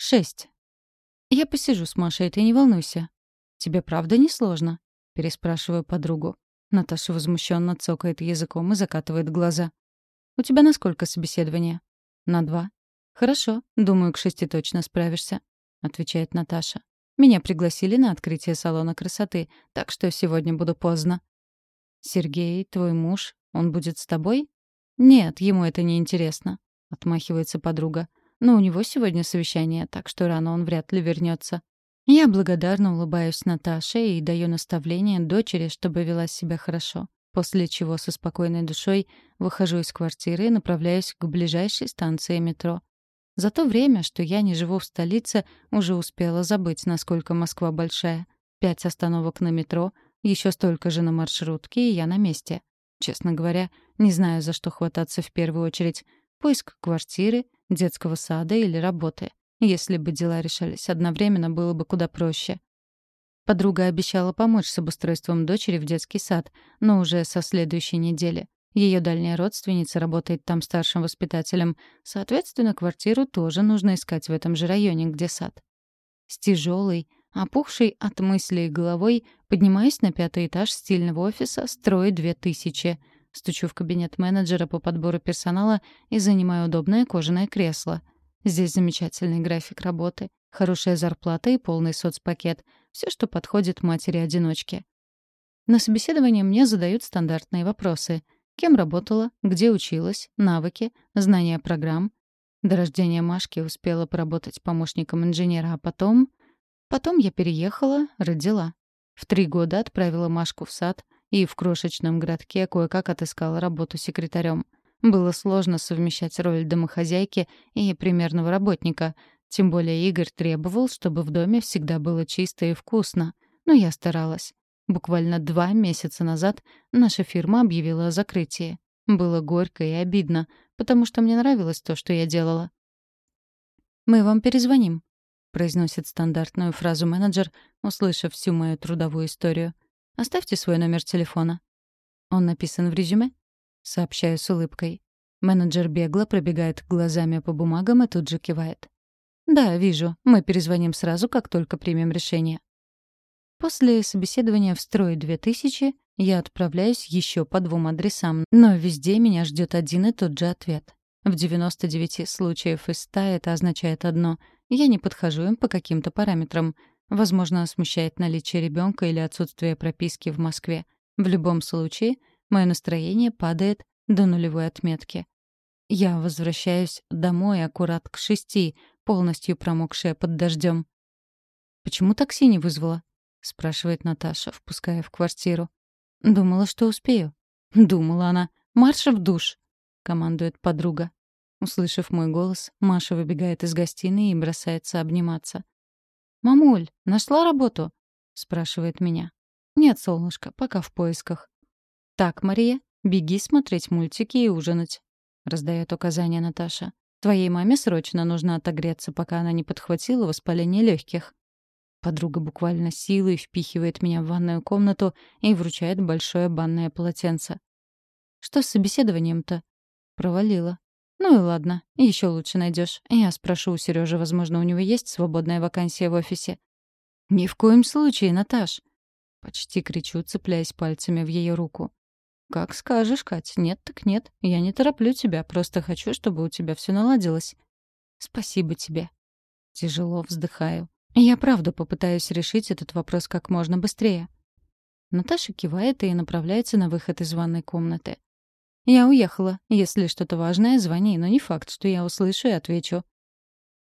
Шесть. Я посижу с Машей, ты не волнуйся. Тебе правда не сложно? Переспрашиваю подругу. Наташа возмущенно цокает языком и закатывает глаза. «У тебя на сколько собеседования?» «На два». «Хорошо, думаю, к шести точно справишься», — отвечает Наташа. «Меня пригласили на открытие салона красоты, так что сегодня буду поздно». «Сергей, твой муж, он будет с тобой?» «Нет, ему это не интересно», — отмахивается подруга. «Но у него сегодня совещание, так что рано он вряд ли вернется. Я благодарно улыбаюсь Наташе и даю наставление дочери, чтобы вела себя хорошо, после чего со спокойной душой выхожу из квартиры и направляюсь к ближайшей станции метро. За то время, что я не живу в столице, уже успела забыть, насколько Москва большая. Пять остановок на метро, еще столько же на маршрутке, и я на месте. Честно говоря, не знаю, за что хвататься в первую очередь. Поиск квартиры, детского сада или работы. Если бы дела решались одновременно, было бы куда проще. Подруга обещала помочь с обустройством дочери в детский сад, но уже со следующей недели. Ее дальняя родственница работает там старшим воспитателем. Соответственно, квартиру тоже нужно искать в этом же районе, где сад. С тяжелой, опухшей от мыслей головой, поднимаюсь на пятый этаж стильного офиса «Строй 2000». Стучу в кабинет менеджера по подбору персонала и занимаю удобное кожаное кресло — Здесь замечательный график работы, хорошая зарплата и полный соцпакет. Все, что подходит матери-одиночке. На собеседовании мне задают стандартные вопросы. Кем работала, где училась, навыки, знания программ. До рождения Машки успела поработать помощником инженера, а потом... Потом я переехала, родила. В три года отправила Машку в сад и в крошечном городке кое-как отыскала работу секретарем — было сложно совмещать роль домохозяйки и примерного работника, тем более Игорь требовал, чтобы в доме всегда было чисто и вкусно. Но я старалась. Буквально два месяца назад наша фирма объявила о закрытии. Было горько и обидно, потому что мне нравилось то, что я делала. «Мы вам перезвоним», — произносит стандартную фразу менеджер, услышав всю мою трудовую историю. «Оставьте свой номер телефона». Он написан в резюме? сообщаю с улыбкой. Менеджер бегло пробегает глазами по бумагам и тут же кивает. «Да, вижу. Мы перезвоним сразу, как только примем решение». После собеседования в «Строй 2000» я отправляюсь еще по двум адресам, но везде меня ждет один и тот же ответ. В 99 случаев из 100 это означает одно — я не подхожу им по каким-то параметрам. Возможно, смущает наличие ребенка или отсутствие прописки в Москве. В любом случае, Мое настроение падает до нулевой отметки. Я возвращаюсь домой аккурат к шести, полностью промокшая под дождем. «Почему такси не вызвала?» — спрашивает Наташа, впуская в квартиру. «Думала, что успею». «Думала она. Марш в душ!» — командует подруга. Услышав мой голос, Маша выбегает из гостиной и бросается обниматься. «Мамуль, нашла работу?» — спрашивает меня. «Нет, солнышко, пока в поисках». «Так, Мария, беги смотреть мультики и ужинать», — раздает указание Наташа. «Твоей маме срочно нужно отогреться, пока она не подхватила воспаление легких». Подруга буквально силой впихивает меня в ванную комнату и вручает большое банное полотенце. «Что с собеседованием-то?» «Провалила». «Ну и ладно, еще лучше найдешь. Я спрошу у Сережи, возможно, у него есть свободная вакансия в офисе». «Ни в коем случае, Наташ!» Почти кричу, цепляясь пальцами в ее руку. «Как скажешь, Кать. Нет так нет. Я не тороплю тебя, просто хочу, чтобы у тебя все наладилось». «Спасибо тебе». Тяжело вздыхаю. Я правда попытаюсь решить этот вопрос как можно быстрее. Наташа кивает и направляется на выход из ванной комнаты. «Я уехала. Если что-то важное, звони, но не факт, что я услышу и отвечу».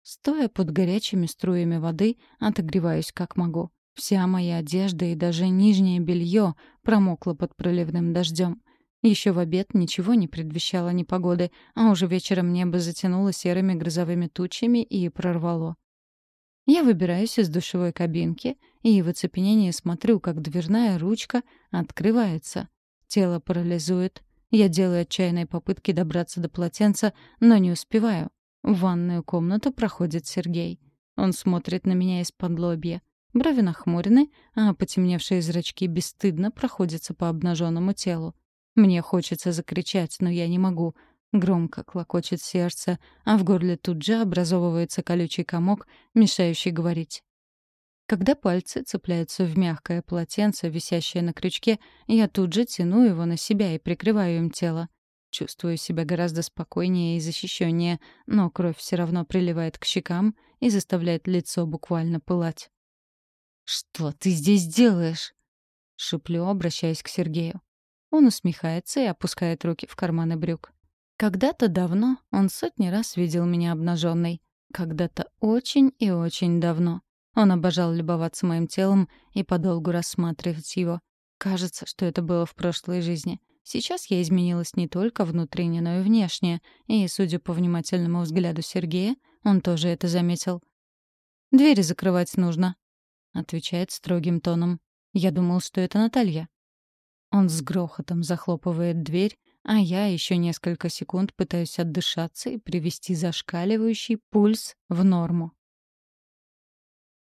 Стоя под горячими струями воды, отогреваюсь как могу. Вся моя одежда и даже нижнее белье промокло под проливным дождем. Еще в обед ничего не предвещало непогоды, а уже вечером небо затянуло серыми грозовыми тучами и прорвало. Я выбираюсь из душевой кабинки и в оцепенении смотрю, как дверная ручка открывается. Тело парализует. Я делаю отчаянные попытки добраться до полотенца, но не успеваю. В ванную комнату проходит Сергей. Он смотрит на меня из-под лобья. Брови нахмурены, а потемневшие зрачки бесстыдно проходятся по обнаженному телу. Мне хочется закричать, но я не могу. Громко клокочет сердце, а в горле тут же образовывается колючий комок, мешающий говорить. Когда пальцы цепляются в мягкое полотенце, висящее на крючке, я тут же тяну его на себя и прикрываю им тело. Чувствую себя гораздо спокойнее и защищеннее, но кровь все равно приливает к щекам и заставляет лицо буквально пылать. «Что ты здесь делаешь?» — шиплю, обращаясь к Сергею. Он усмехается и опускает руки в карманы брюк. Когда-то давно он сотни раз видел меня обнаженной. Когда-то очень и очень давно. Он обожал любоваться моим телом и подолгу рассматривать его. Кажется, что это было в прошлой жизни. Сейчас я изменилась не только внутренне, но и внешне, и, судя по внимательному взгляду Сергея, он тоже это заметил. «Двери закрывать нужно», — отвечает строгим тоном. «Я думал, что это Наталья». Он с грохотом захлопывает дверь, а я еще несколько секунд пытаюсь отдышаться и привести зашкаливающий пульс в норму.